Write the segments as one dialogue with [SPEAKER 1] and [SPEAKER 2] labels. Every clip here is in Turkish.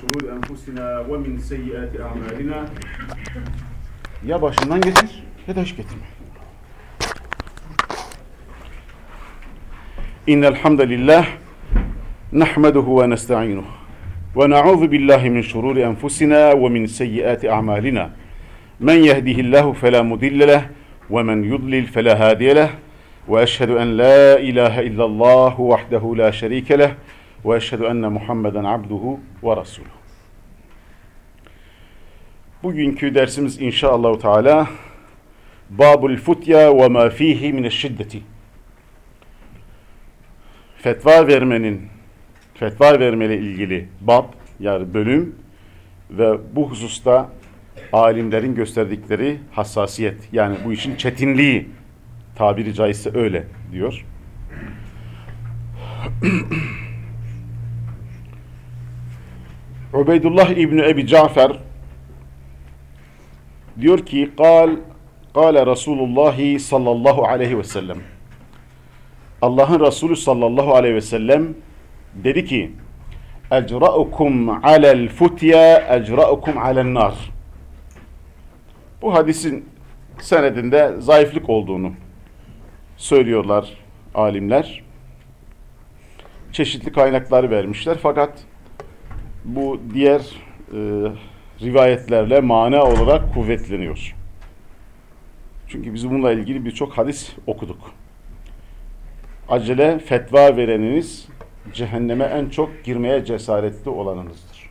[SPEAKER 1] شرور أنفسنا ومن سيئات أعمالنا
[SPEAKER 2] Ya başından getir ya da hiç getirme. İnnel hamdelillah nahmeduhu ve nestainuhu ve na'udhu billahi min şururi enfusina ve min seyyiati a'malina. Men yehdihillahu fela mudille leh ve men yudlil fela hadiye leh ve eşhedü en la ilahe illallah vahdehu la şerike leh وأشهد أن محمدا عبده ورسوله Bugünkü dersimiz inşallah Teala Babul Futya ve ma fihi min şiddeti. Fetva vermenin fetva vermeyle ilgili bab yani bölüm ve bu hususta alimlerin gösterdikleri hassasiyet yani bu işin çetinliği tabiri caizse öyle diyor. Ubeydullah İbni Ebi Cafer diyor ki kal kale Resulullah sallallahu aleyhi ve sellem. Allah'ın Resulü sallallahu aleyhi ve sellem dedi ki ecra'ukum alel futya ecra'ukum alen nar. Bu hadisin senedinde zayıflık olduğunu söylüyorlar alimler. Çeşitli kaynakları vermişler fakat bu diğer e, rivayetlerle mana olarak kuvvetleniyor. Çünkü biz bununla ilgili birçok hadis okuduk. Acele fetva vereniniz cehenneme en çok girmeye cesaretli olanınızdır.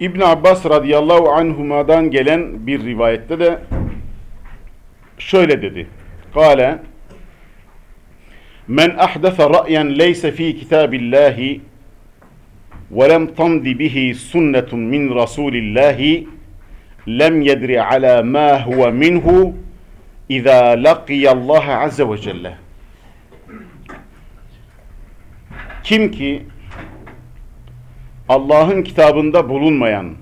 [SPEAKER 2] İbn Abbas radıyallahu anhuma'dan gelen bir rivayette de şöyle dedi. Kale Men ahdese ra'yen leyse fi kitabillahi ve lem tamdi bihi sunnetun min rasulillahi lem yedri ala ma huve minhu iza laqiyallaha azze ve celle. Kim ki Allah'ın kitabında bulunmayan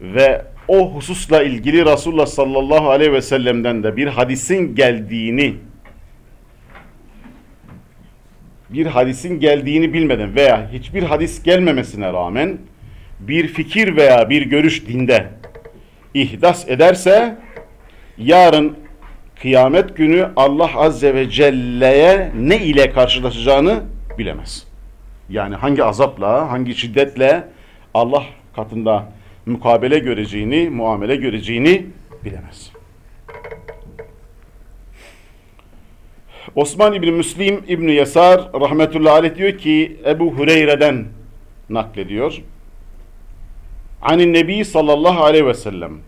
[SPEAKER 2] ve o hususla ilgili Resulullah sallallahu aleyhi ve sellem'den de bir hadisin geldiğini bir hadisin geldiğini bilmeden veya hiçbir hadis gelmemesine rağmen bir fikir veya bir görüş dinde ihdas ederse yarın kıyamet günü Allah azze ve celle'ye ne ile karşılaşacağını bilemez. Yani hangi azapla, hangi şiddetle Allah katında mukabele göreceğini, muamele göreceğini bilemez. Osman İbni Müslim İbni Yasar rahmetullahi aleyh diyor ki Ebu Hureyre'den naklediyor. Anin Nebi sallallahu aleyhi ve sellem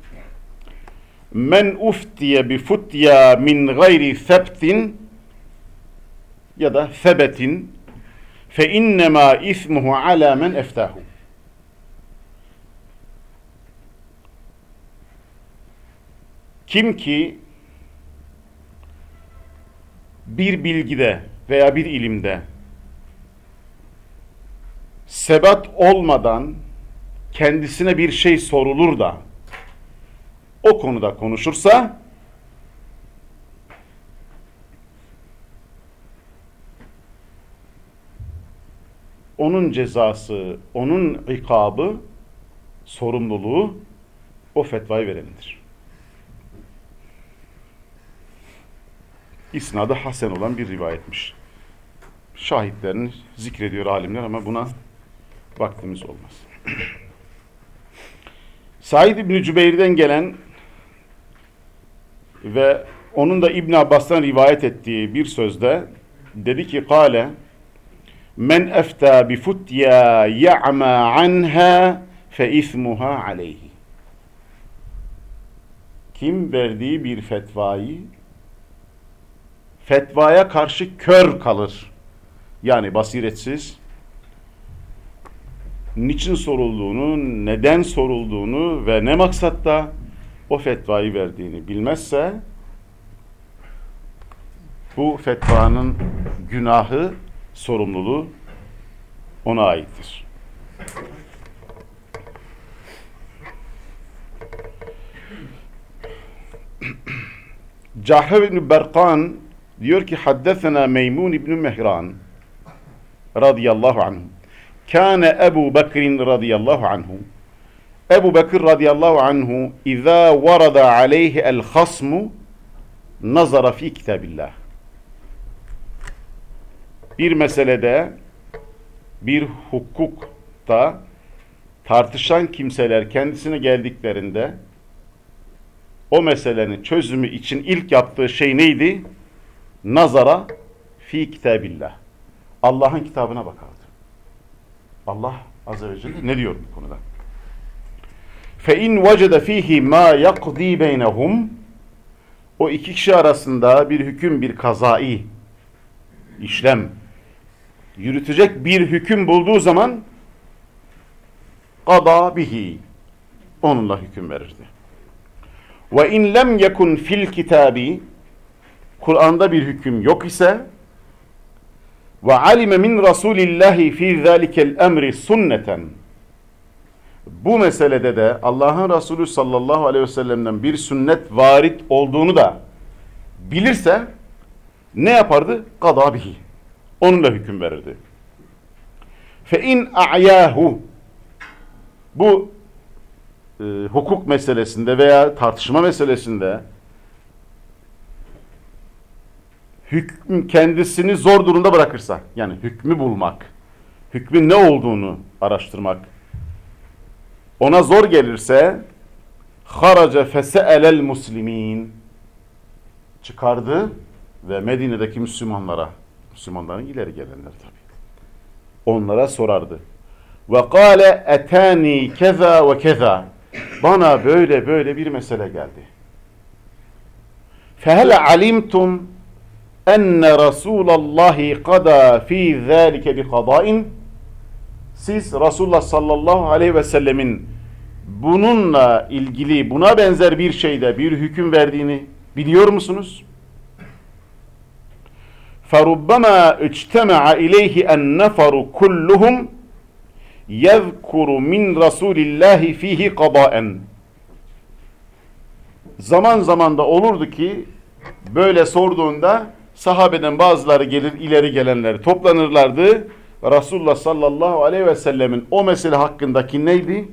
[SPEAKER 2] Men uftiye bi futya min gayri sebtin ya da sebetin fe innema ismuhu ala men eftahu. Kim ki bir bilgide veya bir ilimde sebat olmadan kendisine bir şey sorulur da o konuda konuşursa onun cezası, onun ikabı, sorumluluğu o fetvayı verenindir. İsnadı hasen olan bir rivayetmiş. Şahitlerini zikrediyor alimler ama buna vaktimiz olmaz. Said İbni Cübeyr'den gelen ve onun da İbn Abbas'tan rivayet ettiği bir sözde dedi ki kale men efta bi futya ya'ma anha fe ismuha aleyhi kim verdiği bir fetvayı fetvaya karşı kör kalır. Yani basiretsiz. Niçin sorulduğunu, neden sorulduğunu ve ne maksatta o fetvayı verdiğini bilmezse bu fetvanın günahı, sorumluluğu ona aittir. Cahve bin Berkan Diyor ki haddesena Meymun İbn Mehran radıyallahu anhu. Kâne Ebu Bekir'in radıyallahu anhu. Ebu Bekir radıyallahu anhu izâ varada aleyhi el hasmu nazara fi kitabillah. Bir meselede bir hukukta tartışan kimseler kendisine geldiklerinde o meselenin çözümü için ilk yaptığı şey neydi? Nazara fi kitabillah. Allah'ın kitabına bakardı. Allah azze ve celle ne diyor bu konuda? Fe in vecede fihi ma yaqdi beynehum o iki kişi arasında bir hüküm, bir kazai işlem yürütecek bir hüküm bulduğu zaman qada bihi onunla hüküm verirdi. Ve in lem yekun fil kitabi Kur'an'da bir hüküm yok ise ve alime min rasulillahi fi zalikel emri sunneten bu meselede de Allah'ın Resulü sallallahu aleyhi ve sellem'den bir sünnet varit olduğunu da bilirse ne yapardı? Kada bihi. Onunla hüküm verirdi. Fe in a'yahu bu e, hukuk meselesinde veya tartışma meselesinde hüküm kendisini zor durumda bırakırsa yani hükmü bulmak, hükmün ne olduğunu araştırmak ona zor gelirse haraca fese'elel muslimin çıkardı ve Medine'deki Müslümanlara Müslümanların ileri gelenler tabi onlara sorardı. Ve kâle etâni keza ve keza bana böyle böyle bir mesele geldi. Fehel alimtum enne Rasulallahi kada fi zâlike bi kadâin siz Resulullah sallallahu aleyhi ve sellemin bununla ilgili buna benzer bir şeyde bir hüküm verdiğini biliyor musunuz? فَرُبَّمَا اِجْتَمَعَ اِلَيْهِ اَنَّفَرُ كُلُّهُمْ يَذْكُرُ مِنْ رَسُولِ اللّٰهِ ف۪يهِ قَضَاءً Zaman zaman da olurdu ki böyle sorduğunda sahabeden bazıları gelir ileri gelenleri toplanırlardı. Resulullah sallallahu aleyhi ve sellemin o mesele hakkındaki neydi?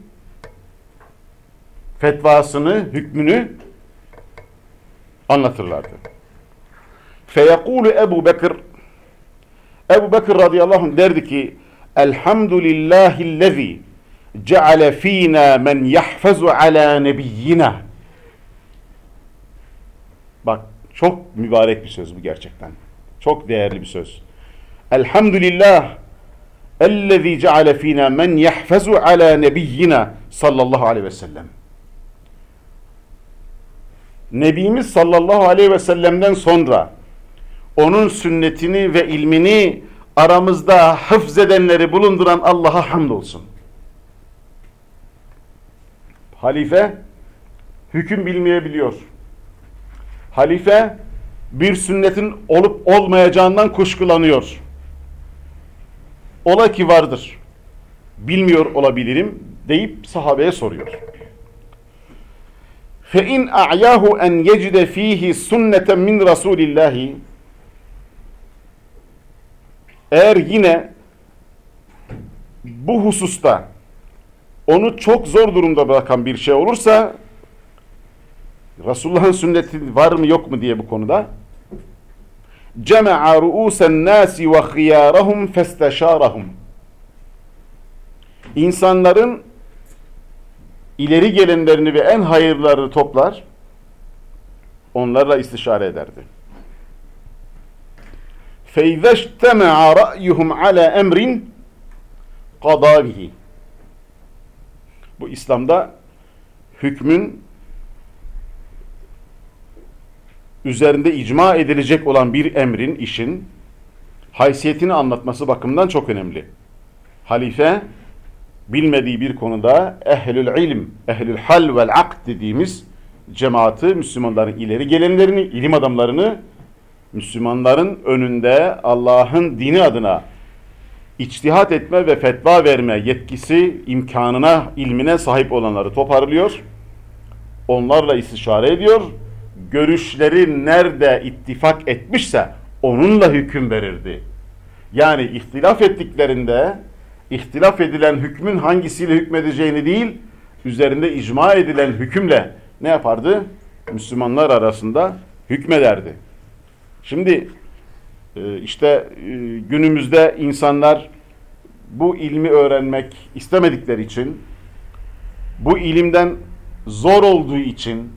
[SPEAKER 2] Fetvasını, hükmünü anlatırlardı. Feyekulu Ebu Bekir Ebu Bekir radıyallahu anh derdi ki Elhamdülillahillezî ceale fînâ men yahfazu alâ nebiyyina Bak çok mübarek bir söz bu gerçekten. Çok değerli bir söz. Elhamdülillah ellezî ceale fînâ men yahfazu alâ nebiyyina sallallahu aleyhi ve sellem. Nebimiz sallallahu aleyhi ve sellem'den sonra onun sünnetini ve ilmini aramızda hıfzedenleri bulunduran Allah'a hamdolsun. Halife hüküm bilmeyebiliyor. Halife bir sünnetin olup olmayacağından kuşkulanıyor. Ola ki vardır. Bilmiyor olabilirim deyip sahabeye soruyor. Fe in a'yahu en yecide fihi sünneten min Rasulillahi eğer yine bu hususta onu çok zor durumda bırakan bir şey olursa Resulullah'ın sünneti var mı yok mu diye bu konuda. Cema'a ru'usen nasi ve khiyarahum festeşarahum İnsanların ileri gelenlerini ve en hayırlarını toplar. Onlarla istişare ederdi. Feyzeştema'a ra'yuhum ala emrin qadavihi. Bu İslam'da hükmün üzerinde icma edilecek olan bir emrin, işin haysiyetini anlatması bakımından çok önemli. Halife bilmediği bir konuda ehlül ilm, ehlül hal vel akd dediğimiz cemaati, Müslümanların ileri gelenlerini, ilim adamlarını Müslümanların önünde Allah'ın dini adına içtihat etme ve fetva verme yetkisi, imkanına, ilmine sahip olanları toparlıyor. Onlarla istişare ediyor. Görüşleri nerede ittifak etmişse onunla hüküm verirdi. Yani ihtilaf ettiklerinde ihtilaf edilen hükmün hangisiyle hükmedeceğini değil, üzerinde icma edilen hükümle ne yapardı? Müslümanlar arasında hükmederdi. Şimdi e, işte e, günümüzde insanlar bu ilmi öğrenmek istemedikleri için, bu ilimden zor olduğu için,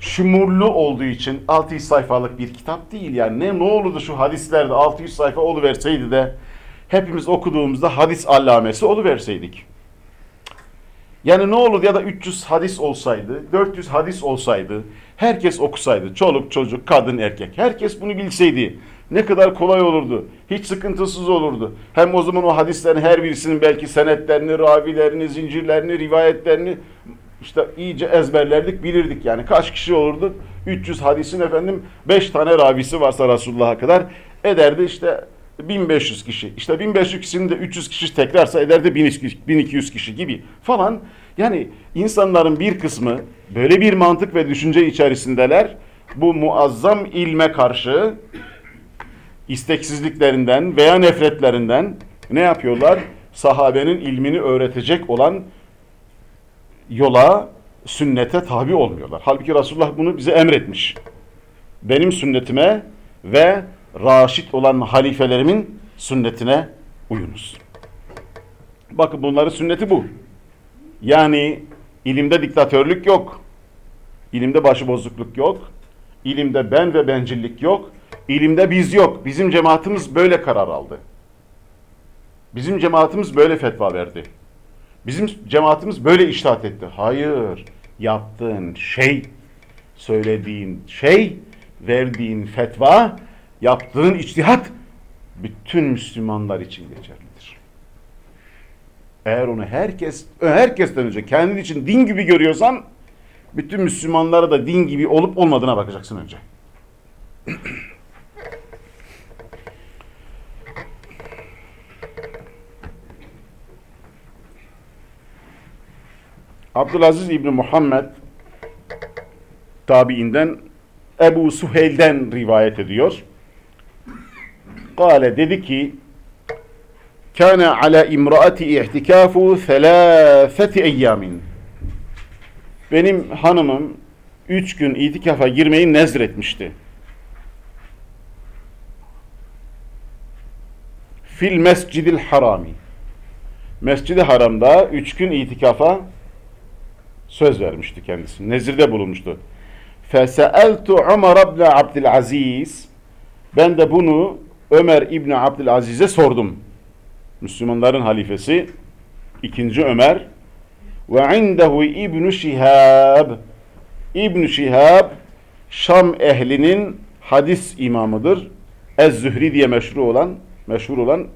[SPEAKER 2] şumurlu olduğu için 600 sayfalık bir kitap değil yani ne ne olurdu şu hadislerde 600 sayfa oluverseydi de hepimiz okuduğumuzda hadis allamesi oluverseydik. Yani ne olurdu ya da 300 hadis olsaydı, 400 hadis olsaydı, herkes okusaydı, çoluk çocuk, kadın erkek, herkes bunu bilseydi ne kadar kolay olurdu, hiç sıkıntısız olurdu. Hem o zaman o hadislerin her birisinin belki senetlerini, ravilerini, zincirlerini, rivayetlerini işte iyice ezberlerdik, bilirdik yani. Kaç kişi olurdu? 300 hadisin efendim 5 tane ravisi varsa Resulullah'a kadar ederdi işte 1500 kişi. İşte 1500 kişinin de 300 kişi tekrarsa ederdi 1200 kişi gibi falan. Yani insanların bir kısmı böyle bir mantık ve düşünce içerisindeler. Bu muazzam ilme karşı isteksizliklerinden veya nefretlerinden ne yapıyorlar? Sahabenin ilmini öğretecek olan yola, sünnete tabi olmuyorlar. Halbuki Resulullah bunu bize emretmiş. Benim sünnetime ve raşit olan halifelerimin sünnetine uyunuz. Bakın bunların sünneti bu. Yani ilimde diktatörlük yok. İlimde başıbozukluk yok. İlimde ben ve bencillik yok. İlimde biz yok. Bizim cemaatimiz böyle karar aldı. Bizim cemaatimiz böyle fetva verdi. Bizim cemaatimiz böyle iştahat etti. Hayır. Yaptığın şey, söylediğin şey, verdiğin fetva, yaptığın içtihat bütün Müslümanlar için geçerlidir. Eğer onu herkes, herkesten önce kendin için din gibi görüyorsan, bütün Müslümanlara da din gibi olup olmadığına bakacaksın önce. Abdülaziz İbni Muhammed tabiinden Ebu Suheyl'den rivayet ediyor. Kale dedi ki Kâne ala imraati ihtikafu thelâfeti eyyamin Benim hanımım üç gün itikafa girmeyi nezretmişti. Fil mescidil harami Mescid-i Haram'da üç gün itikafa söz vermişti kendisi. Nezirde bulunmuştu. Feseeltu Ömer ibn Abdülaziz ben de bunu Ömer İbni Abdülaziz'e sordum. Müslümanların halifesi ikinci Ömer ve indehu İbn Şihab İbn Şihab Şam ehlinin hadis imamıdır. Ez-Zühri diye meşhur olan meşhur olan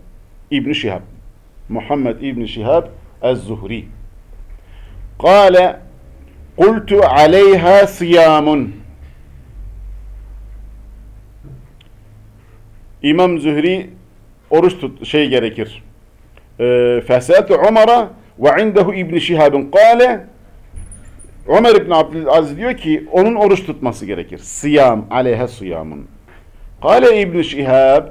[SPEAKER 2] İbn Şihab. Muhammed İbn Şihab Ez-Zuhri. Kale Kultu aleyha siyamun. İmam Zühri oruç tut şey gerekir. Ee, Fesatu Umar'a ve indehu İbn Şihab'ın kâle Ömer İbn Abdülaziz diyor ki onun oruç tutması gerekir. Siyam aleyha siyamun. Kale İbn Şihab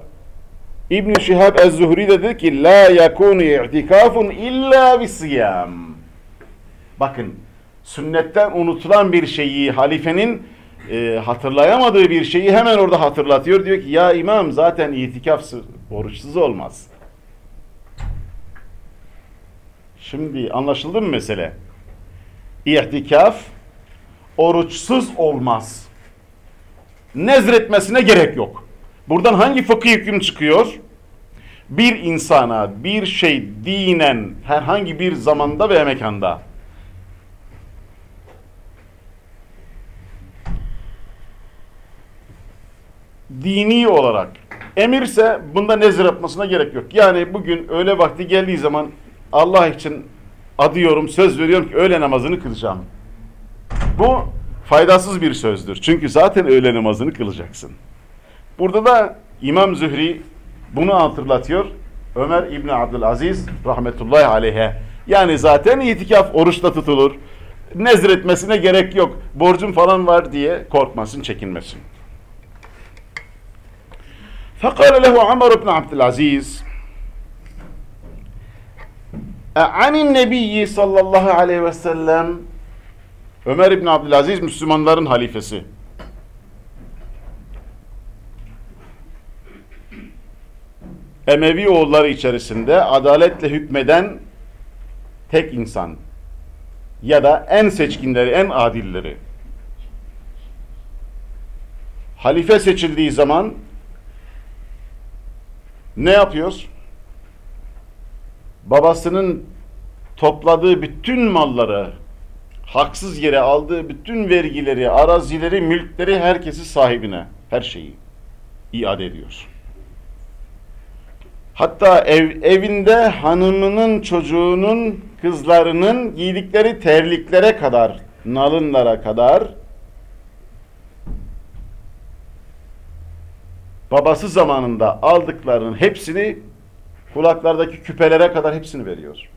[SPEAKER 2] İbn Şihab Ez-Zuhri dedi ki la yakunu i'tikafun illa bi siyam. Bakın sünnetten unutulan bir şeyi halifenin e, hatırlayamadığı bir şeyi hemen orada hatırlatıyor. Diyor ki ya imam zaten itikafsız, oruçsuz olmaz. Şimdi anlaşıldı mı mesele? İtikaf oruçsuz olmaz. Nezretmesine gerek yok. Buradan hangi fıkıh hüküm çıkıyor? Bir insana bir şey dinen herhangi bir zamanda ve mekanda dini olarak emirse bunda nezir yapmasına gerek yok. Yani bugün öğle vakti geldiği zaman Allah için adıyorum, söz veriyorum ki öğle namazını kılacağım. Bu faydasız bir sözdür. Çünkü zaten öğle namazını kılacaksın. Burada da İmam Zühri bunu hatırlatıyor. Ömer İbni Abdülaziz rahmetullahi aleyhe. Yani zaten itikaf oruçla tutulur. Nezretmesine gerek yok. Borcum falan var diye korkmasın, çekinmesin. فقال له عمر بن عبد العزيز عن النبي sallallahu aleyhi ve sellem Ömer İbn Abdülaziz Müslümanların halifesi. Emevi oğulları içerisinde adaletle hükmeden tek insan ya da en seçkinleri, en adilleri. Halife seçildiği zaman ne yapıyoruz? Babasının topladığı bütün malları, haksız yere aldığı bütün vergileri, arazileri, mülkleri herkesi sahibine, her şeyi iade ediyor. Hatta ev, evinde hanımının, çocuğunun, kızlarının giydikleri terliklere kadar, nalınlara kadar babası zamanında aldıklarının hepsini kulaklardaki küpelere kadar hepsini veriyor.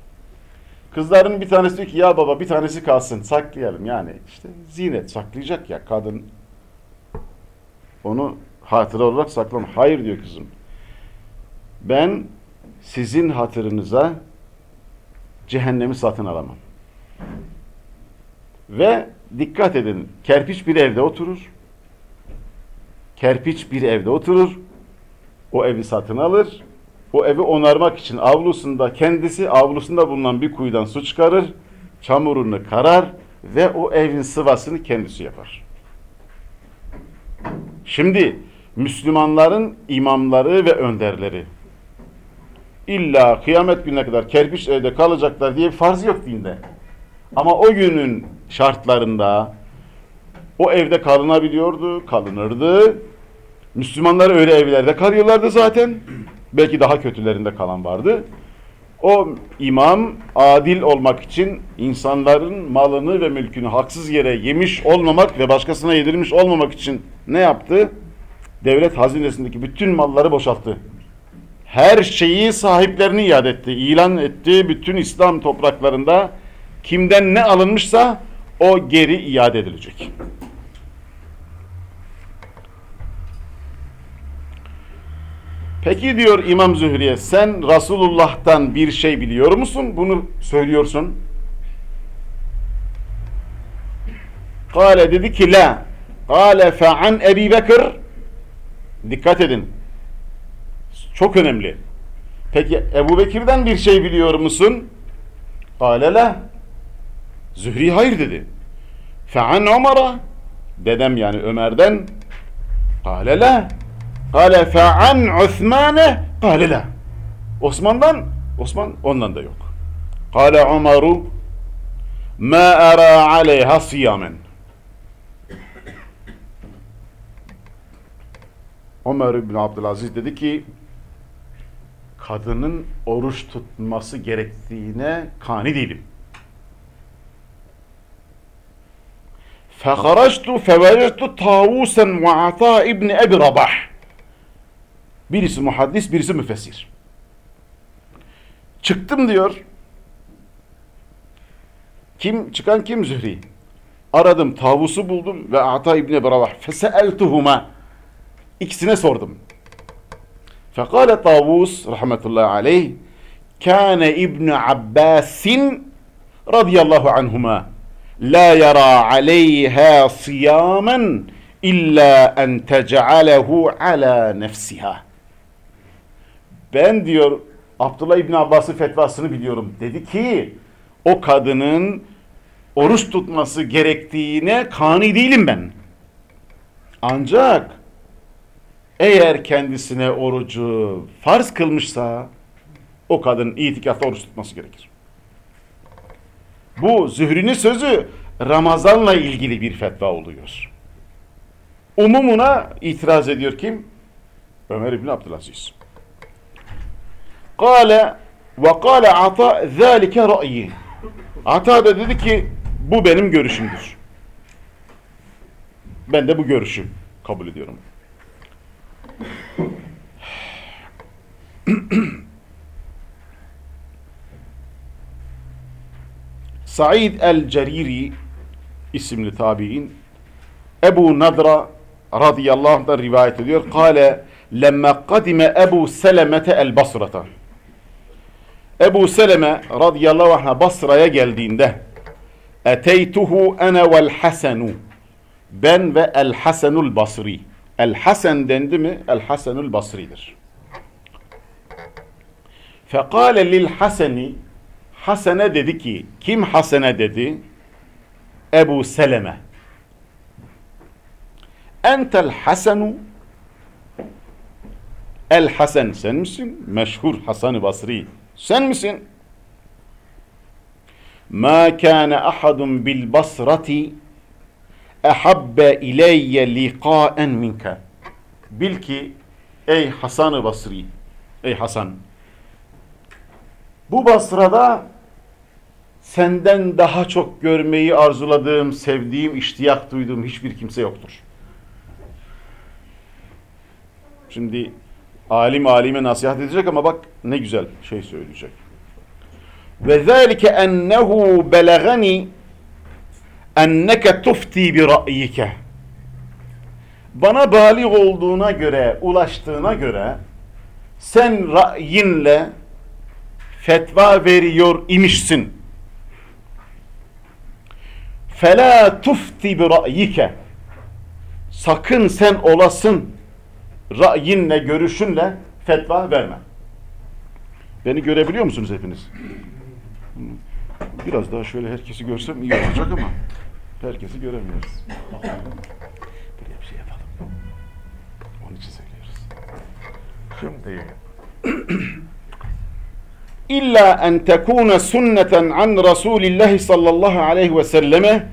[SPEAKER 2] Kızların bir tanesi diyor ki ya baba bir tanesi kalsın saklayalım yani işte zinet saklayacak ya kadın onu hatıra olarak saklam. Hayır diyor kızım. Ben sizin hatırınıza cehennemi satın alamam. Ve dikkat edin kerpiç bir evde oturur. Kerpiç bir evde oturur. O evi satın alır. O evi onarmak için avlusunda kendisi avlusunda bulunan bir kuyudan su çıkarır. Çamurunu karar ve o evin sıvasını kendisi yapar. Şimdi Müslümanların imamları ve önderleri illa kıyamet gününe kadar kerpiç evde kalacaklar diye bir farz yok dinde. Ama o günün şartlarında o evde kalınabiliyordu, kalınırdı. Müslümanlar öyle evlerde kalıyorlardı zaten. Belki daha kötülerinde kalan vardı. O imam adil olmak için insanların malını ve mülkünü haksız yere yemiş olmamak ve başkasına yedirmiş olmamak için ne yaptı? Devlet hazinesindeki bütün malları boşalttı. Her şeyi sahiplerini iade etti. İlan etti. Bütün İslam topraklarında kimden ne alınmışsa o geri iade edilecek. Peki diyor İmam Zühriye sen Resulullah'tan bir şey biliyor musun? Bunu söylüyorsun. Kale dedi ki la. Kale fe'an Ebi Bekir. Dikkat edin. Çok önemli. Peki Ebu Bekir'den bir şey biliyor musun? Kale la. Zühri hayır dedi. Fe'an Ömer'a. Dedem yani Ömer'den. Kale la. Kale fe'an Osman'e kale la. Osman'dan Osman ondan da yok. Kale Umaru ma ara aleyha siyamen. Ömer bin Abdülaziz dedi ki kadının oruç tutması gerektiğine kani değilim. فَخَرَجْتُ فَوَجَدْتُ طَاوُوسًا وَعَطَى ibn Ebi Rabah Birisi muhaddis, birisi müfessir. Çıktım diyor. Kim? Çıkan kim? Zühri. Aradım, tavusu buldum ve Ata İbni Rabah. Feseeltuhuma. İkisine sordum. Fekale tavus rahmetullahi aleyh kâne İbni Abbasin radıyallahu anhuma la yara aleyha siyamen illa en tec'alehu ala nefsiha ben diyor Abdullah İbni Abbas'ın fetvasını biliyorum. Dedi ki o kadının oruç tutması gerektiğine kani değilim ben. Ancak eğer kendisine orucu farz kılmışsa o kadın itikafta oruç tutması gerekir. Bu Zühri'nin sözü Ramazan'la ilgili bir fetva oluyor. Umumuna itiraz ediyor kim? Ömer İbni Abdülaziz. Kale ve kale ata zâlike ra'yi. Ata da dedi ki bu benim görüşümdür. Ben de bu görüşü kabul ediyorum. Said el-Ceriri isimli tabi'in Ebu Nadra radıyallahu anh'dan rivayet ediyor. Kale lemme kadime Ebu Selemete el Basrata. Ebu Seleme radıyallahu anh'a Basra'ya geldiğinde Eteytuhu ene vel hasenu ben ve el Hasenul Basri. El Hasen dendi mi? El Hasenul Basri'dir. Fekale lil Haseni Hasen'e dedi ki kim Hasen'e dedi? Ebu Seleme. Entel Hasenu El Hasan sen misin? Ma kana ahadun bil basrati ehabbe ileyye liqaen minka. Bil ki ey Hasan-ı Basri, ey Hasan, bu Basra'da senden daha çok görmeyi arzuladığım, sevdiğim, iştiyak duyduğum hiçbir kimse yoktur. Şimdi alim alime nasihat edecek ama bak ne güzel şey söyleyecek. Ve zâlike ennehu belagani enneke tufti bi ra'yike. Bana balik olduğuna göre, ulaştığına göre sen ra'yinle fetva veriyor imişsin. Fela tufti bi ra'yike. Sakın sen olasın ra'yinle, görüşünle fetva verme. Beni görebiliyor musunuz hepiniz? Biraz daha şöyle herkesi görsem iyi olacak ama herkesi göremiyoruz. Böyle bir şey yapalım. Onun için söylüyoruz. Şimdi İlla en tekune sünneten an Resulillahi sallallahu aleyhi ve selleme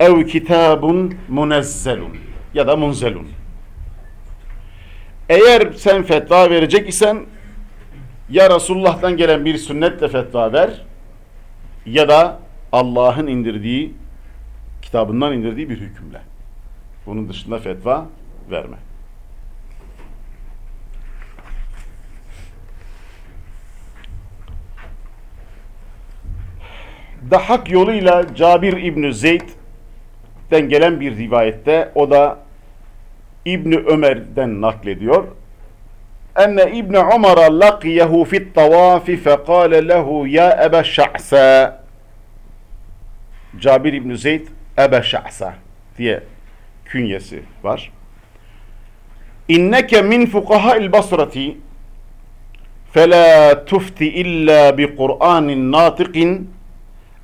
[SPEAKER 2] ev kitabun munezzelun ya da munzelun. Eğer sen fetva verecek isen ya Resulullah'tan gelen bir sünnetle fetva ver ya da Allah'ın indirdiği kitabından indirdiği bir hükümle. Bunun dışında fetva verme. Dahak yoluyla Cabir İbni Zeyd'den gelen bir rivayette o da İbni Ömer'den naklediyor. Enne İbni Umar'a laqiyehu fit tavafi fekale lehu ya Ebe Şa'sa Cabir İbni Zeyd Ebe Şa'sa diye künyesi var. İnneke min fukaha'il basrati فَلَا تُفْتِ إِلَّا بِقُرْآنٍ نَاطِقٍ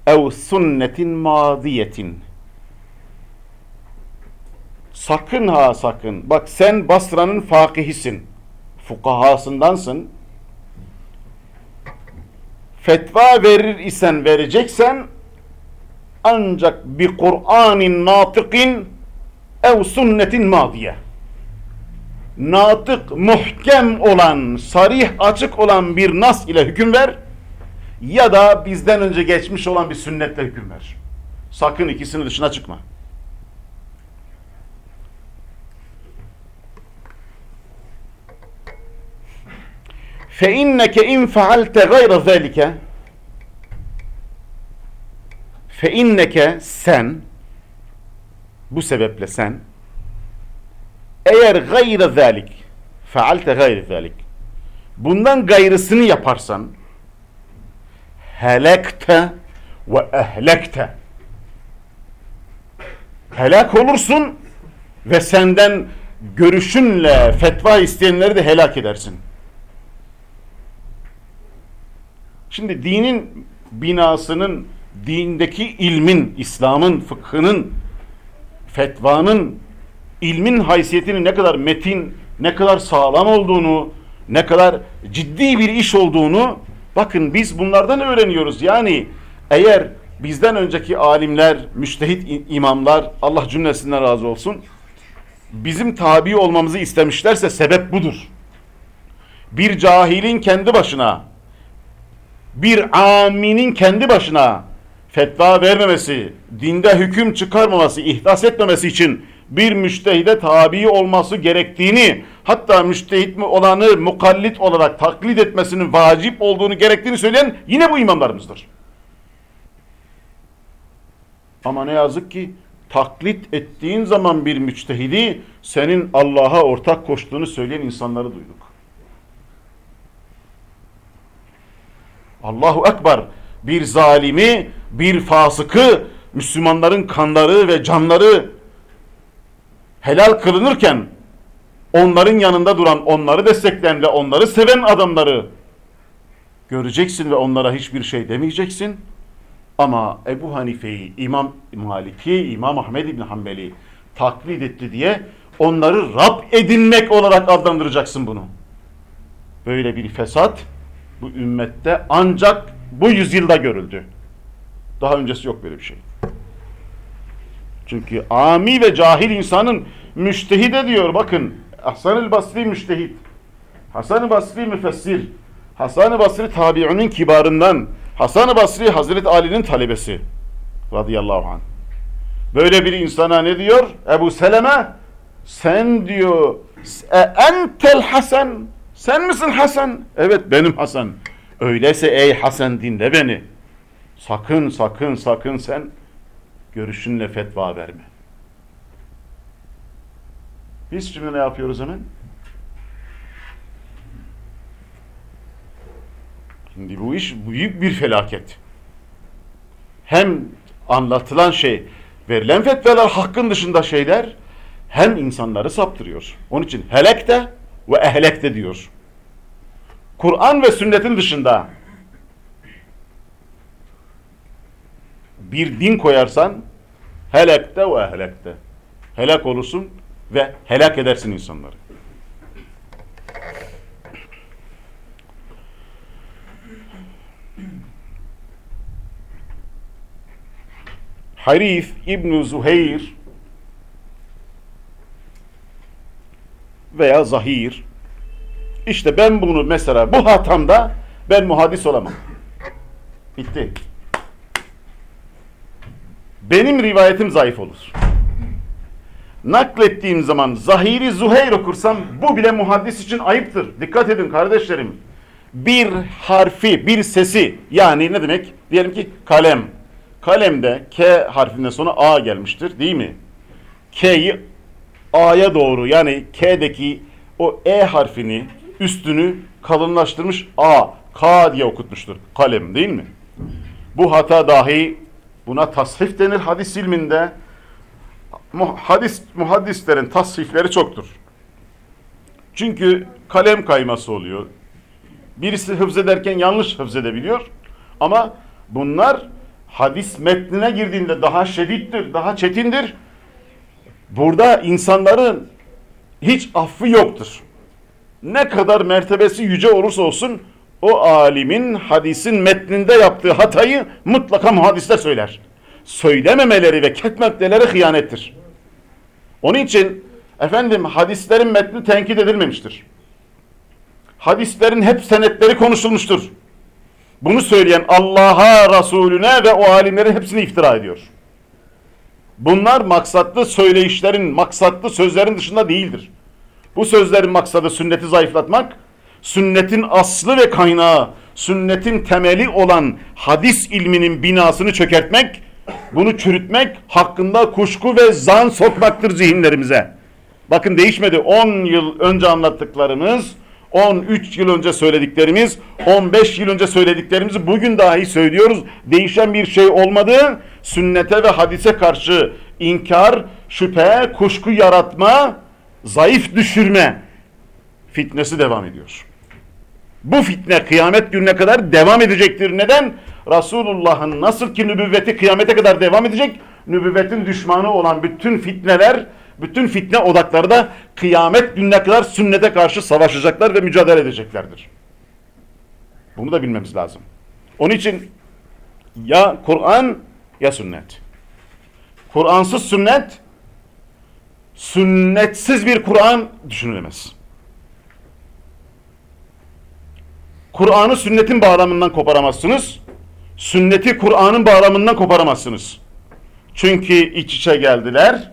[SPEAKER 2] ev sünnetin madiyetin. Sakın ha sakın. Bak sen Basra'nın fakihisin. Fukahasındansın. Fetva verir isen vereceksen ancak bir Kur'anin natikin ev sünnetin madiye. Natık, muhkem olan, sarih açık olan bir nas ile hüküm ver ya da bizden önce geçmiş olan bir sünnetle hüküm ver. Sakın ikisinin dışına çıkma. فَاِنَّكَ اِنْ فَعَلْتَ غَيْرَ ذَٰلِكَ فَاِنَّكَ sen bu sebeple sen eğer gayre zalik faalte gayre zalik bundan gayrısını yaparsan helekte ve ehlekte helak olursun ve senden görüşünle fetva isteyenleri de helak edersin. Şimdi dinin binasının, dindeki ilmin, İslam'ın, fıkhının, fetvanın, ilmin haysiyetinin ne kadar metin, ne kadar sağlam olduğunu, ne kadar ciddi bir iş olduğunu bakın biz bunlardan öğreniyoruz. Yani eğer bizden önceki alimler, müştehit imamlar, Allah cümlesinden razı olsun, bizim tabi olmamızı istemişlerse sebep budur. Bir cahilin kendi başına, bir aminin kendi başına fetva vermemesi, dinde hüküm çıkarmaması, ihdas etmemesi için bir müştehide tabi olması gerektiğini, hatta müştehit mi olanı mukallit olarak taklit etmesinin vacip olduğunu gerektiğini söyleyen yine bu imamlarımızdır. Ama ne yazık ki taklit ettiğin zaman bir müçtehidi senin Allah'a ortak koştuğunu söyleyen insanları duyduk. Allahu Ekber bir zalimi, bir fasıkı, Müslümanların kanları ve canları helal kılınırken onların yanında duran, onları destekleyen ve onları seven adamları göreceksin ve onlara hiçbir şey demeyeceksin. Ama Ebu Hanife'yi, İmam Maliki, İmam Ahmed İbni Hanbeli taklit etti diye onları Rab edinmek olarak adlandıracaksın bunu. Böyle bir fesat bu ümmette ancak bu yüzyılda görüldü. Daha öncesi yok böyle bir şey. Çünkü ami ve cahil insanın müştehide diyor bakın Hasan-ı Basri müştehit. Hasan-ı Basri müfessir. Hasan-ı Basri tabi'unun kibarından. Hasan-ı Basri Hazreti Ali'nin talebesi. Radıyallahu anh. Böyle bir insana ne diyor? Ebu Seleme sen diyor e entel Hasan sen misin Hasan? Evet benim Hasan. Öyleyse ey Hasan dinle beni. Sakın sakın sakın sen görüşünle fetva verme. Biz şimdi ne yapıyoruz hemen? Şimdi bu iş büyük bir felaket. Hem anlatılan şey, verilen fetvalar hakkın dışında şeyler hem insanları saptırıyor. Onun için helek de ve ehlek de diyor. Kur'an ve sünnetin dışında bir din koyarsan helekte ve ehlekte helak olursun ve helak edersin insanları. Harif İbn Zuheyr veya Zahir işte ben bunu mesela bu hatamda ben muhadis olamam. Bitti. Benim rivayetim zayıf olur. Naklettiğim zaman Zahiri Zuheyr okursam bu bile muhaddis için ayıptır. Dikkat edin kardeşlerim. Bir harfi, bir sesi yani ne demek? Diyelim ki kalem. Kalemde K harfinden sonra A gelmiştir değil mi? K'yi A'ya doğru yani K'deki o E harfini üstünü kalınlaştırmış A, K diye okutmuştur. Kalem değil mi? Bu hata dahi buna tasrif denir hadis ilminde. Hadis, muhaddislerin tasrifleri çoktur. Çünkü kalem kayması oluyor. Birisi hıfzederken yanlış hıfzedebiliyor. Ama bunlar hadis metnine girdiğinde daha şedittir, daha çetindir. Burada insanların hiç affı yoktur ne kadar mertebesi yüce olursa olsun o alimin hadisin metninde yaptığı hatayı mutlaka muhaddisler söyler. Söylememeleri ve ketmetmeleri hıyanettir. Onun için efendim hadislerin metni tenkit edilmemiştir. Hadislerin hep senetleri konuşulmuştur. Bunu söyleyen Allah'a, Resulüne ve o alimlerin hepsini iftira ediyor. Bunlar maksatlı söyleyişlerin, maksatlı sözlerin dışında değildir. Bu sözlerin maksadı sünneti zayıflatmak, sünnetin aslı ve kaynağı, sünnetin temeli olan hadis ilminin binasını çökertmek, bunu çürütmek, hakkında kuşku ve zan sokmaktır zihinlerimize. Bakın değişmedi. 10 yıl önce anlattıklarımız, 13 yıl önce söylediklerimiz, 15 yıl önce söylediklerimizi bugün dahi söylüyoruz. Değişen bir şey olmadı. Sünnete ve hadise karşı inkar, şüphe, kuşku yaratma, zayıf düşürme fitnesi devam ediyor. Bu fitne kıyamet gününe kadar devam edecektir. Neden? Resulullah'ın nasıl ki nübüvveti kıyamete kadar devam edecek, nübüvvetin düşmanı olan bütün fitneler, bütün fitne odakları da kıyamet gününe kadar sünnete karşı savaşacaklar ve mücadele edeceklerdir. Bunu da bilmemiz lazım. Onun için ya Kur'an ya sünnet. Kur'ansız sünnet sünnetsiz bir Kur'an düşünülemez. Kur'an'ı sünnetin bağlamından koparamazsınız. Sünneti Kur'an'ın bağlamından koparamazsınız. Çünkü iç içe geldiler,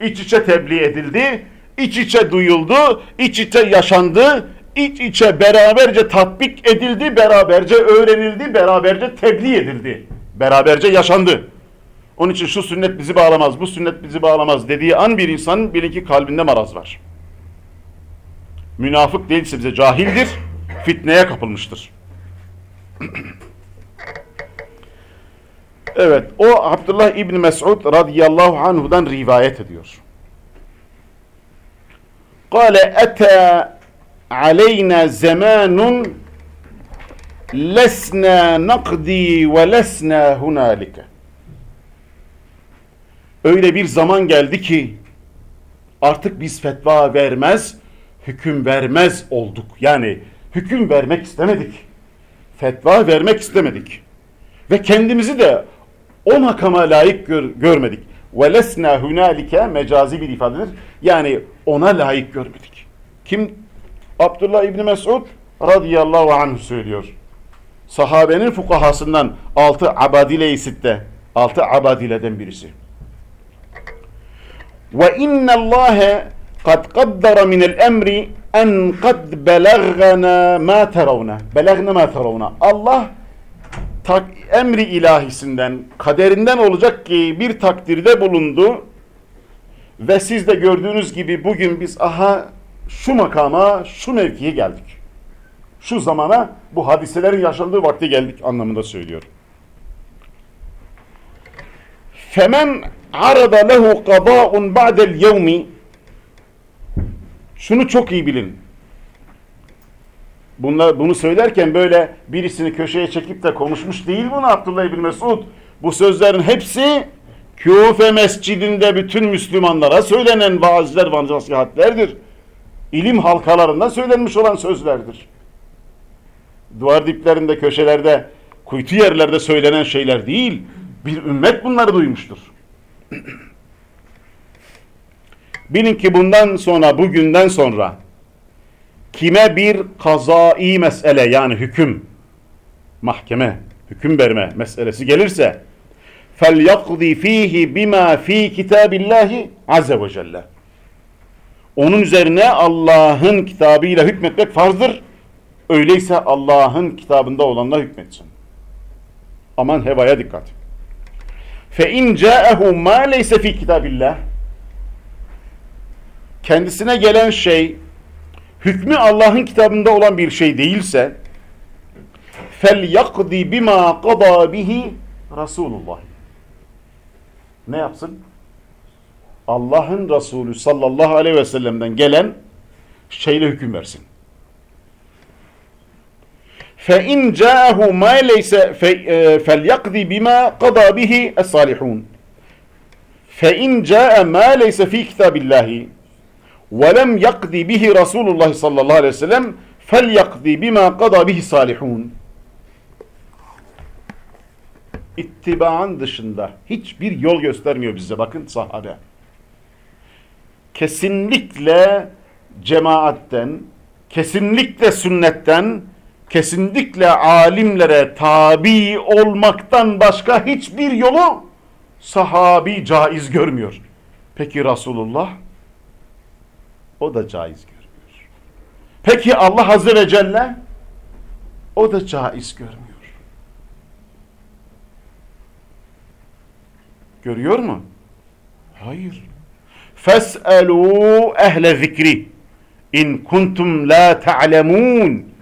[SPEAKER 2] iç içe tebliğ edildi, iç içe duyuldu, iç içe yaşandı, iç içe beraberce tatbik edildi, beraberce öğrenildi, beraberce tebliğ edildi, beraberce yaşandı. Onun için şu sünnet bizi bağlamaz, bu sünnet bizi bağlamaz dediği an bir insanın bilin ki kalbinde maraz var. Münafık değilse bize cahildir, fitneye kapılmıştır. evet, o Abdullah İbni Mes'ud radıyallahu anhudan rivayet ediyor. Kale ete aleyna zamanun lesna nakdi ve lesna hunalike. Öyle bir zaman geldi ki artık biz fetva vermez, hüküm vermez olduk. Yani hüküm vermek istemedik. Fetva vermek istemedik. Ve kendimizi de o makama layık gör, görmedik. وَلَسْنَا هُنَالِكَ mecazi bir ifadedir. Yani ona layık görmedik. Kim? Abdullah İbni Mesud radıyallahu anh söylüyor. Sahabenin fukahasından altı abadile-i sitte. Altı abadileden birisi. Ve innallâhe kad kaddara minel emri en kad belagana ma teravne. Belagna ma teravne. Allah tak, emri ilahisinden, kaderinden olacak ki bir takdirde bulundu. Ve siz de gördüğünüz gibi bugün biz aha şu makama, şu mevkiye geldik. Şu zamana bu hadiselerin yaşandığı vakte geldik anlamında söylüyorum. Femen arada lehu qada'un ba'del yevmi şunu çok iyi bilin. Bunlar, bunu söylerken böyle birisini köşeye çekip de konuşmuş değil bunu Abdullah İbni Mesud. Bu sözlerin hepsi Küfe mescidinde bütün Müslümanlara söylenen vaazler ve nasihatlerdir. İlim halkalarında söylenmiş olan sözlerdir. Duvar diplerinde, köşelerde, kuytu yerlerde söylenen şeyler değil. Bir ümmet bunları duymuştur. Bilin ki bundan sonra, bugünden sonra kime bir kazai mesele yani hüküm, mahkeme, hüküm verme meselesi gelirse فَلْيَقْضِ ف۪يهِ بِمَا ف۪ي كِتَابِ اللّٰهِ عَزَّ وَجَلَّ Onun üzerine Allah'ın kitabıyla hükmetmek farzdır. Öyleyse Allah'ın kitabında olanla hükmetsin. Aman hevaya dikkat. fe in ca'ehu ma leyse fi kitabillah kendisine gelen şey hükmü Allah'ın kitabında olan bir şey değilse fel yakdi bima qada bihi Resulullah ne yapsın? Allah'ın Resulü sallallahu aleyhi ve sellem'den gelen şeyle hüküm versin fe in ca'ahu ma leyse e, felyakdi bima qada bihi es-salihun. Fe in ca'a ma leyse fi kitabillahi ve lem yakdi bihi Resulullah sallallahu aleyhi ve sellem felyakdi bima qada. İttibaan dışında hiçbir yol göstermiyor bize bakın sahabe. Kesinlikle cemaatten, kesinlikle sünnetten kesinlikle alimlere tabi olmaktan başka hiçbir yolu sahabi caiz görmüyor. Peki Resulullah? O da caiz görmüyor. Peki Allah Azze ve Celle? O da caiz görmüyor. Görüyor mu? Hayır. Fes'elû ehle zikri in kuntum la ta'lemun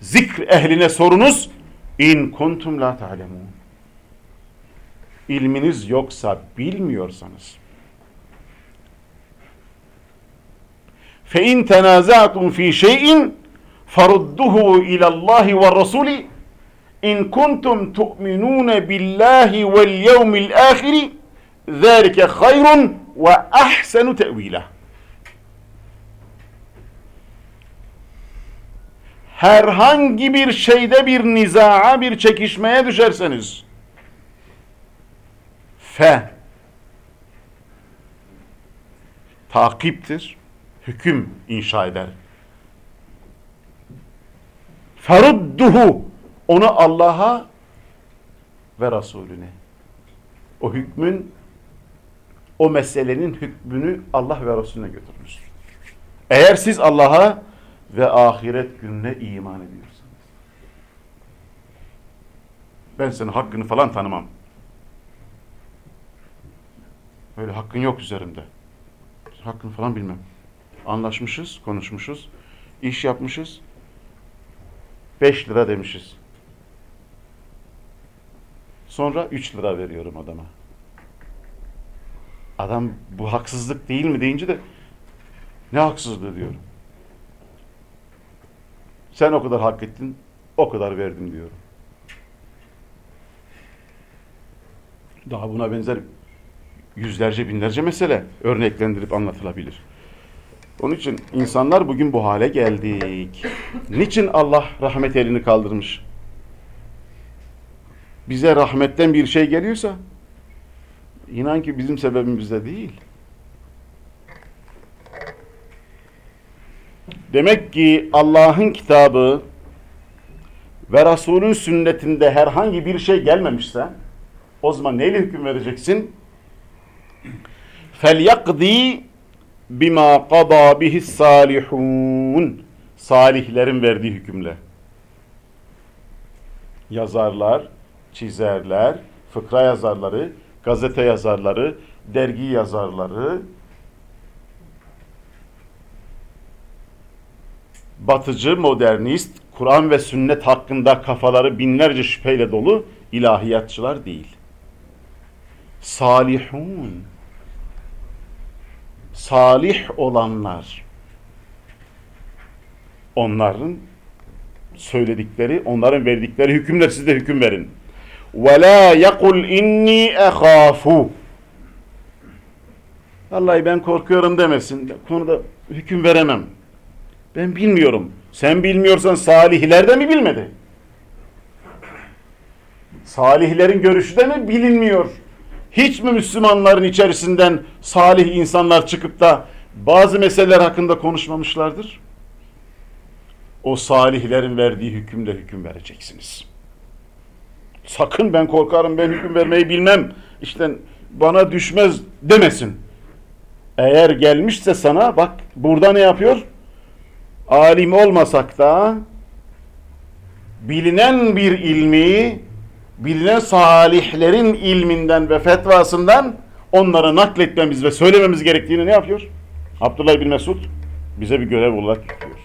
[SPEAKER 2] zikr ehline sorunuz in kuntum la ta'lemun. İlminiz yoksa bilmiyorsanız. Fe in tenazatum fi şey'in farudduhu ila Allah ve Rasuli in kuntum tu'minun billahi vel yevmil ahiri zalike hayrun ve ahsenu te'vilah. Herhangi bir şeyde bir nizaa, bir çekişmeye düşerseniz fe takiptir hüküm inşa eder. Ferudduhu onu Allah'a ve Resulüne. O hükmün o meselenin hükmünü Allah ve Resulüne götürünüz. Eğer siz Allah'a ve ahiret gününe iman ediyorsanız. Ben senin hakkını falan tanımam. Öyle hakkın yok üzerimde. Hakkını falan bilmem. Anlaşmışız, konuşmuşuz, iş yapmışız. 5 lira demişiz. Sonra 3 lira veriyorum adama. Adam bu haksızlık değil mi deyince de ne haksızlığı diyorum. Sen o kadar hak ettin, o kadar verdim diyorum. Daha buna benzer yüzlerce binlerce mesele örneklendirip anlatılabilir. Onun için insanlar bugün bu hale geldik. Niçin Allah rahmet elini kaldırmış? Bize rahmetten bir şey geliyorsa inan ki bizim sebebimizde değil. Demek ki Allah'ın kitabı ve Resulün sünnetinde herhangi bir şey gelmemişse o zaman neyle hüküm vereceksin? فَلْيَقْضِي bima qada bihi salihun salihlerin verdiği hükümle yazarlar, çizerler, fıkra yazarları, gazete yazarları, dergi yazarları batıcı, modernist, Kur'an ve sünnet hakkında kafaları binlerce şüpheyle dolu ilahiyatçılar değil. Salihun salih olanlar onların söyledikleri, onların verdikleri hükümler siz de hüküm verin. وَلَا يَقُلْ inni اَخَافُ Vallahi ben korkuyorum demesin. Konuda hüküm veremem. Ben bilmiyorum. Sen bilmiyorsan salihler de mi bilmedi? Salihlerin görüşü de mi bilinmiyor? Hiç mi Müslümanların içerisinden salih insanlar çıkıp da bazı meseleler hakkında konuşmamışlardır? O salihlerin verdiği hükümle hüküm vereceksiniz. Sakın ben korkarım, ben hüküm vermeyi bilmem. İşte bana düşmez demesin. Eğer gelmişse sana bak burada ne yapıyor? Alim olmasak da bilinen bir ilmi bilinen salihlerin ilminden ve fetvasından onlara nakletmemiz ve söylememiz gerektiğini ne yapıyor? Abdullah bin Mesud bize bir görev olarak yüklüyor.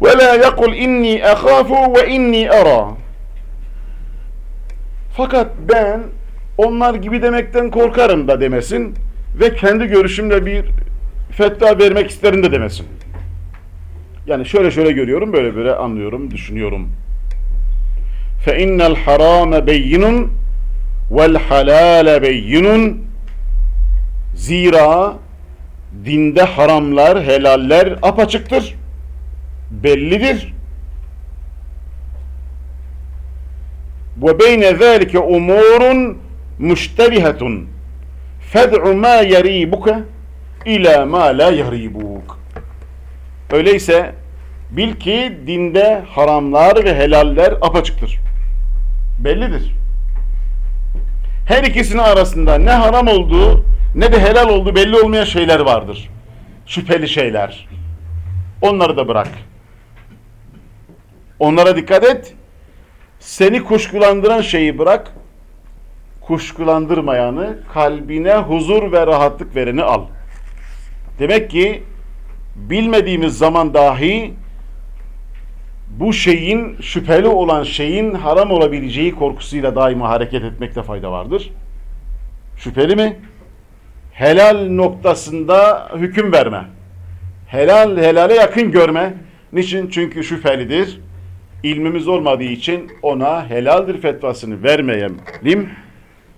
[SPEAKER 2] وَلَا يَقُلْ اِنِّي اَخَافُ وَاِنِّي اَرَى Fakat ben onlar gibi demekten korkarım da demesin ve kendi görüşümle bir fetva vermek isterim de demesin. Yani şöyle şöyle görüyorum, böyle böyle anlıyorum, düşünüyorum فَاِنَّ الْحَرَامَ بَيِّنٌ وَالْحَلَالَ بَيِّنٌ Zira dinde haramlar, helaller apaçıktır. Bellidir. Ve beyne zâlike umurun müştebihetun. Fed'u ma yaribuke ila ma la yaribuk. Öyleyse bil ki dinde haramlar ve helaller apaçıktır bellidir. Her ikisinin arasında ne haram olduğu ne de helal olduğu belli olmayan şeyler vardır. Şüpheli şeyler. Onları da bırak. Onlara dikkat et. Seni kuşkulandıran şeyi bırak. Kuşkulandırmayanı, kalbine huzur ve rahatlık vereni al. Demek ki bilmediğimiz zaman dahi bu şeyin şüpheli olan şeyin haram olabileceği korkusuyla daima hareket etmekte fayda vardır. Şüpheli mi? Helal noktasında hüküm verme. Helal helale yakın görme. Niçin? Çünkü şüphelidir. İlmimiz olmadığı için ona helaldir fetvasını vermeyelim.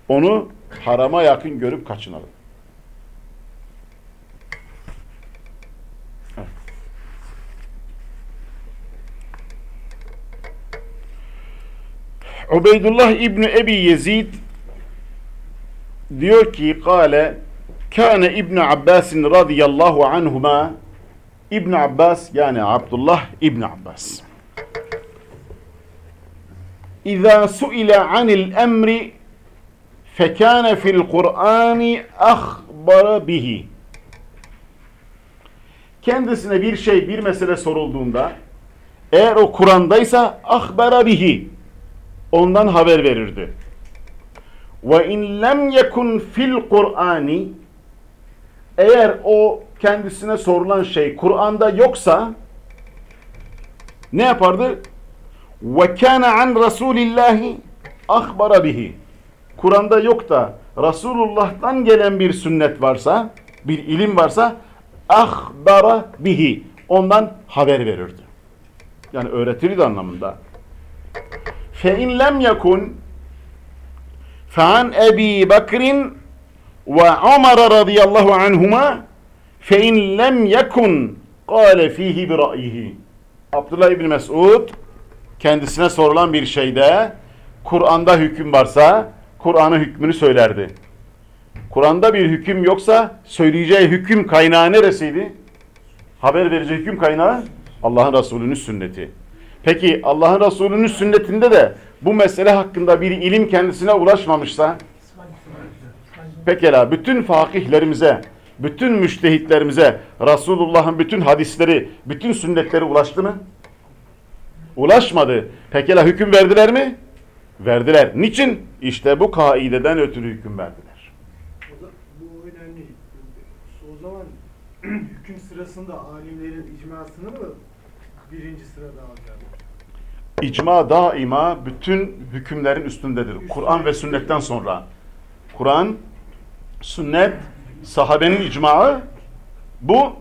[SPEAKER 2] Onu harama yakın görüp kaçınalım. Ubeydullah İbni Ebi Yezid diyor ki kâle kâne İbni Abbasin radıyallahu anhuma. İbn Abbas yani Abdullah İbn Abbas. İza suile anil emri fekâne fil Kur'ani akhbara bihi. Kendisine bir şey bir mesele sorulduğunda eğer o Kur'an'daysa ahbara bihi ondan haber verirdi. ve in lem yekun fil Kur'ani eğer o kendisine sorulan şey Kur'an'da yoksa ne yapardı? Ve kana an Rasulillahi akhbara bihi. Kur'an'da yok da Resulullah'tan gelen bir sünnet varsa, bir ilim varsa akhbara bihi. Ondan haber verirdi. Yani öğretirdi anlamında. Fe in lem yekun فعن أبي بكر وعمر رضي الله عنهما فإن لم يكن قال فيه برأيه Abdullah İbni Mesud kendisine sorulan bir şeyde Kur'an'da hüküm varsa Kur'an'ın hükmünü söylerdi. Kur'an'da bir hüküm yoksa söyleyeceği hüküm kaynağı neresiydi? Haber vereceği hüküm kaynağı Allah'ın Resulü'nün sünneti. Peki Allah'ın Resulü'nün sünnetinde de bu mesele hakkında bir ilim kendisine ulaşmamışsa pekala bütün fakihlerimize, bütün müştehitlerimize Resulullah'ın bütün hadisleri, bütün sünnetleri ulaştı mı? Ulaşmadı. Pekala hüküm verdiler mi? Verdiler. Niçin? İşte bu kaideden ötürü hüküm verdiler.
[SPEAKER 3] Da, bu önemli. O zaman hüküm sırasında alimlerin icmasını mı birinci sırada alacağız?
[SPEAKER 2] İcma daima bütün hükümlerin üstündedir. Kur'an ve sünnetten sonra. Kur'an, sünnet, sahabenin icmaı bu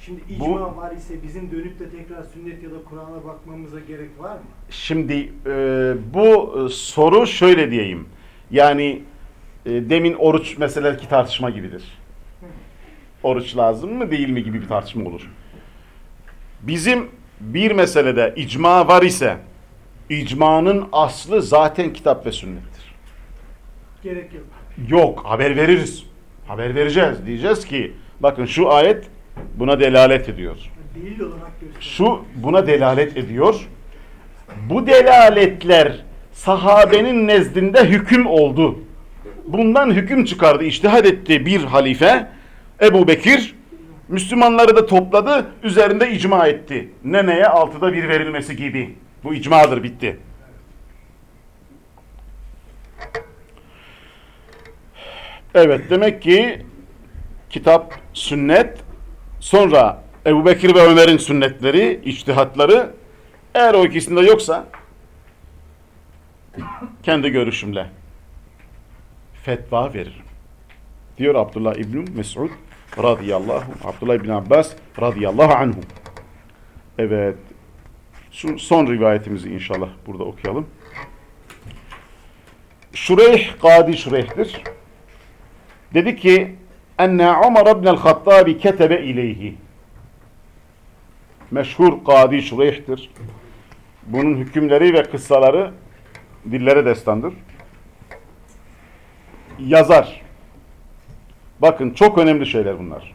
[SPEAKER 3] Şimdi
[SPEAKER 2] Bu-
[SPEAKER 3] icma var ise bizim dönüp de tekrar sünnet ya da Kur'an'a bakmamıza gerek var mı?
[SPEAKER 2] Şimdi e, bu e, soru şöyle diyeyim. Yani e, demin oruç meselelki tartışma gibidir. Oruç lazım mı değil mi gibi bir tartışma olur. Bizim bir meselede icma var ise icmanın aslı zaten kitap ve sünnettir.
[SPEAKER 3] Gerek yok.
[SPEAKER 2] Yok haber veririz. Haber vereceğiz. Diyeceğiz ki bakın şu ayet buna delalet ediyor.
[SPEAKER 3] Delil olarak göster.
[SPEAKER 2] Şu buna delalet ediyor. Bu delaletler sahabenin nezdinde hüküm oldu. Bundan hüküm çıkardı, iştihad etti bir halife. Ebu Bekir Müslümanları da topladı, üzerinde icma etti. Neneye altıda bir verilmesi gibi. Bu icmadır, bitti. Evet, demek ki kitap, sünnet, sonra Ebu Bekir ve Ömer'in sünnetleri, içtihatları eğer o ikisinde yoksa kendi görüşümle fetva veririm. Diyor Abdullah İbni Mes'ud radıyallahu Abdullah İbni Abbas radıyallahu anhum. Evet. Şu son rivayetimizi inşallah burada okuyalım. Şureyh Kadi Şureyh'tir. Dedi ki enne Ömer ibn Hattabi ketebe ileyhi. Meşhur Kadi Şureyh'tir. Bunun hükümleri ve kıssaları dillere destandır. Yazar. Bakın çok önemli şeyler bunlar.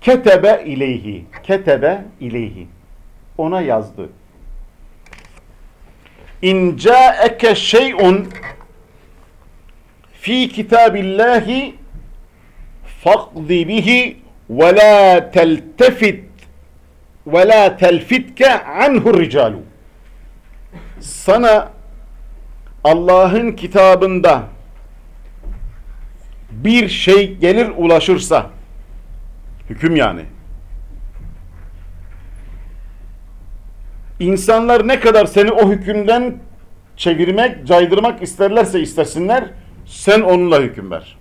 [SPEAKER 2] Ketebe ileyhi. Ketebe ileyhi. Ona yazdı. İn ca'eke şey'un fi kitabillahi faqdi bihi ve la teltefit ve la telfitke anhu ricalu. Sana Allah'ın kitabında bir şey gelir ulaşırsa hüküm yani insanlar ne kadar seni o hükümden çevirmek, caydırmak isterlerse istesinler sen onunla hüküm ver.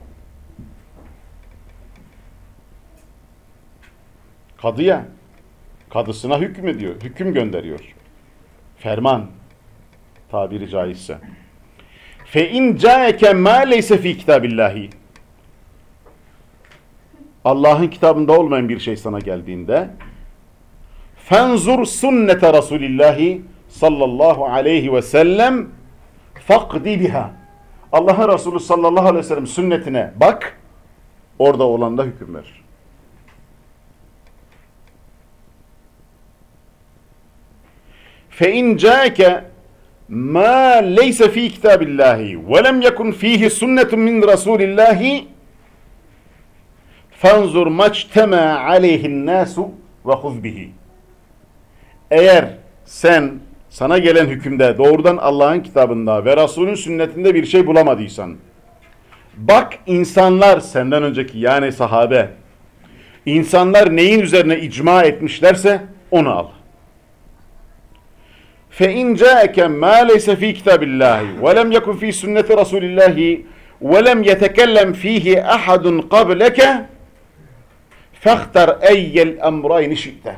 [SPEAKER 2] Kadıya kadısına hüküm ediyor, hüküm gönderiyor. Ferman tabiri caizse. İn caeke ma leyse fi kitabillahi. Allah'ın kitabında olmayan bir şey sana geldiğinde fenzur sünnete Resulillahi sallallahu aleyhi ve sellem fakdi biha. Allah'ın Resulü sallallahu aleyhi ve sellem sünnetine bak orada olan da hüküm ver. Fe in caeke ma leyse fi kitabillahi ve lem yekun fihi sünnetun min Resulillahi fanzur maçtema aleyhin nasu ve huz bihi. Eğer sen sana gelen hükümde doğrudan Allah'ın kitabında ve Resulün sünnetinde bir şey bulamadıysan bak insanlar senden önceki yani sahabe insanlar neyin üzerine icma etmişlerse onu al. فَاِنْ جَاءَكَ مَا لَيْسَ ف۪ي كِتَابِ اللّٰهِ وَلَمْ يَكُنْ ف۪ي سُنَّةِ رَسُولِ اللّٰهِ وَلَمْ يَتَكَلَّمْ ف۪يهِ أَحَدٌ قَبْلَكَ فَاخْتَرْ اَيَّ الْاَمْرَيْنِ شِئْتَ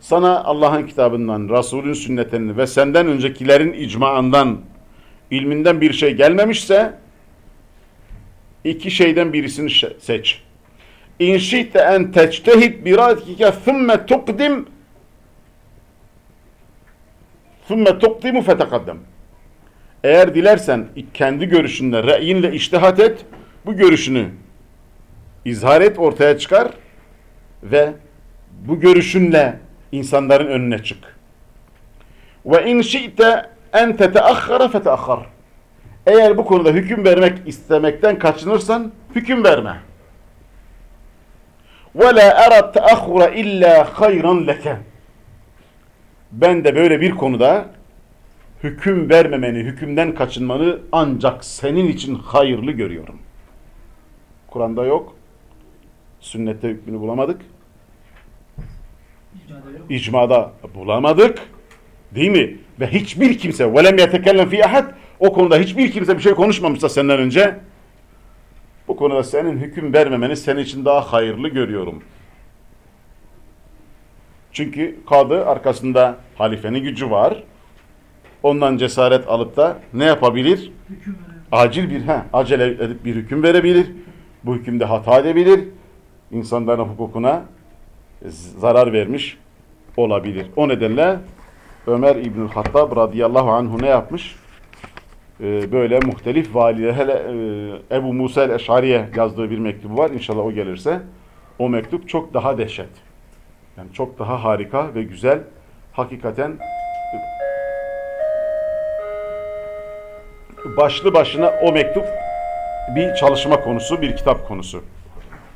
[SPEAKER 2] Sana Allah'ın kitabından, Resulün sünnetinden ve senden öncekilerin icmaından, ilminden bir şey gelmemişse iki şeyden birisini şe- seç. İn şi'te en tectehid bi ra'yike thumme tuqdim thumme tuqdimu fetekaddem. Eğer dilersen kendi görüşünle, re'yinle iştihat et, bu görüşünü izhar et, ortaya çıkar ve bu görüşünle insanların önüne çık. Ve in şi'te en teteahhara feteahhar. Eğer bu konuda hüküm vermek istemekten kaçınırsan hüküm verme. Ve la ara teahhura illa hayran leke. Ben de böyle bir konuda hüküm vermemeni, hükümden kaçınmanı ancak senin için hayırlı görüyorum. Kur'an'da yok. Sünnette hükmünü bulamadık. İcmada bulamadık. Değil mi? Ve hiçbir kimse velem yetekellem fi ahad o konuda hiçbir kimse bir şey konuşmamışsa senden önce bu konuda senin hüküm vermemeni senin için daha hayırlı görüyorum. Çünkü kadı arkasında halifenin gücü var. Ondan cesaret alıp da ne yapabilir? Acil bir, he, acele edip bir hüküm verebilir. Bu hükümde hata edebilir. İnsanların hukukuna zarar vermiş olabilir. O nedenle Ömer İbnül Hattab radıyallahu anhu ne yapmış? Ee, böyle muhtelif valiler, hele e, Ebu Musa el-Eşari'ye yazdığı bir mektubu var. İnşallah o gelirse. O mektup çok daha dehşet. Yani çok daha harika ve güzel. Hakikaten başlı başına o mektup bir çalışma konusu, bir kitap konusu.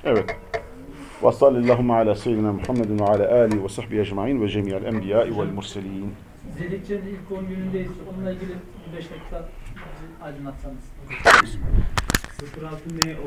[SPEAKER 2] Evet. Ve sallallahu ala seyyidina Muhammedin ve ala alihi ve sahbihi ecmaîn ve cemiyel enbiyâ'i vel murselîn.
[SPEAKER 4] Zilhicce'nin ilk 10 günündeyiz. Onunla ilgili 5 dakika aydınlatsanız.
[SPEAKER 3] 06 ne